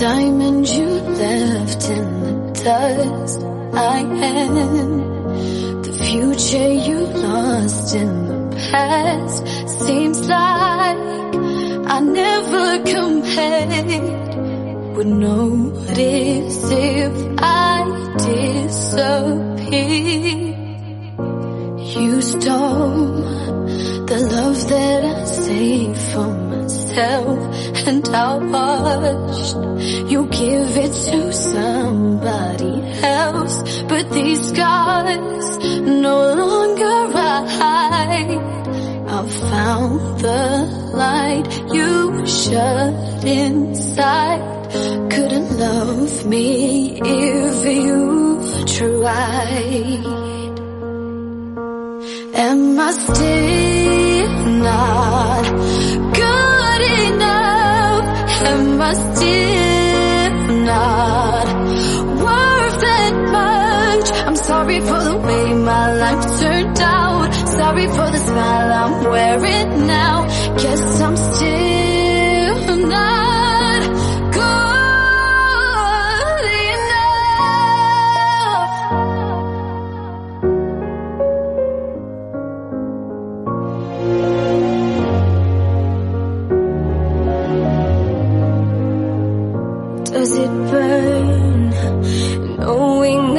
diamond you left in the dust. I am the future you lost in the past. Seems like I never compared. Would notice if I disappear. You stole the love that I saved for myself, and I watched you give it to somebody else. But these scars no longer hide. I found the light you shut inside. Couldn't love me if you tried. Am I still not Sorry for the smile I'm wearing now. Guess I'm still Does it burn? Knowing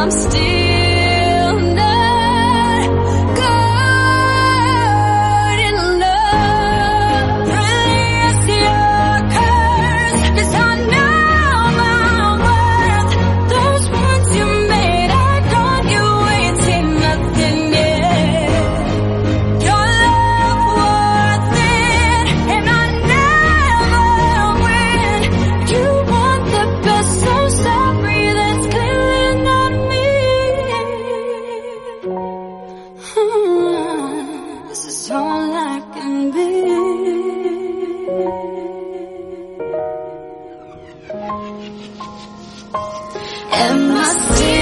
I'm still Am I still?